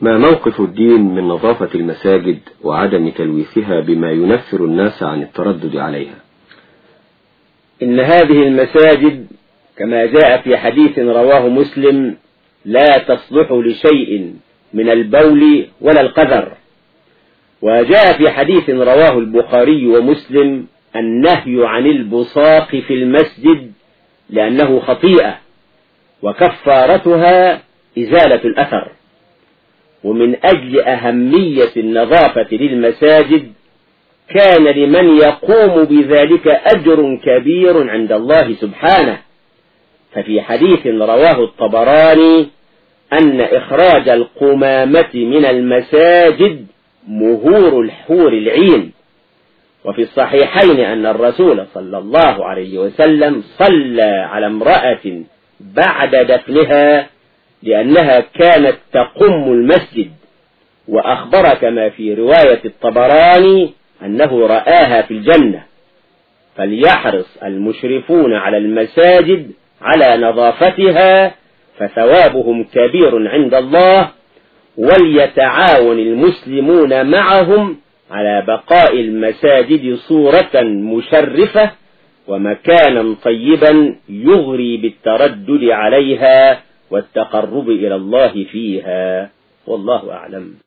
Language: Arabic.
ما موقف الدين من نظافة المساجد وعدم تلويثها بما ينفر الناس عن التردد عليها؟ إن هذه المساجد كما جاء في حديث رواه مسلم لا تصلح لشيء من البول ولا القذر. وجاء في حديث رواه البخاري ومسلم النهي عن البصاق في المسجد لأنه خطيئة وكفارتها إزالة الأثر. ومن أجل أهمية النظافة للمساجد كان لمن يقوم بذلك أجر كبير عند الله سبحانه. ففي حديث رواه الطبراني أن إخراج القمامة من المساجد مهور الحور العين. وفي الصحيحين أن الرسول صلى الله عليه وسلم صلى على امرأة بعد دفنها لأنها كانت تقم المسجد. وأخبر كما في رواية الطبراني أنه رآها في الجنة. فليحرص المشرفون على المساجد على نظافتها فثوابهم كبير عند الله وليتعاون المسلمون معهم على بقاء المساجد صورة مشرفة ومكانا طيبا يغري بالتردد عليها والتقرب إلى الله فيها. والله أعلم.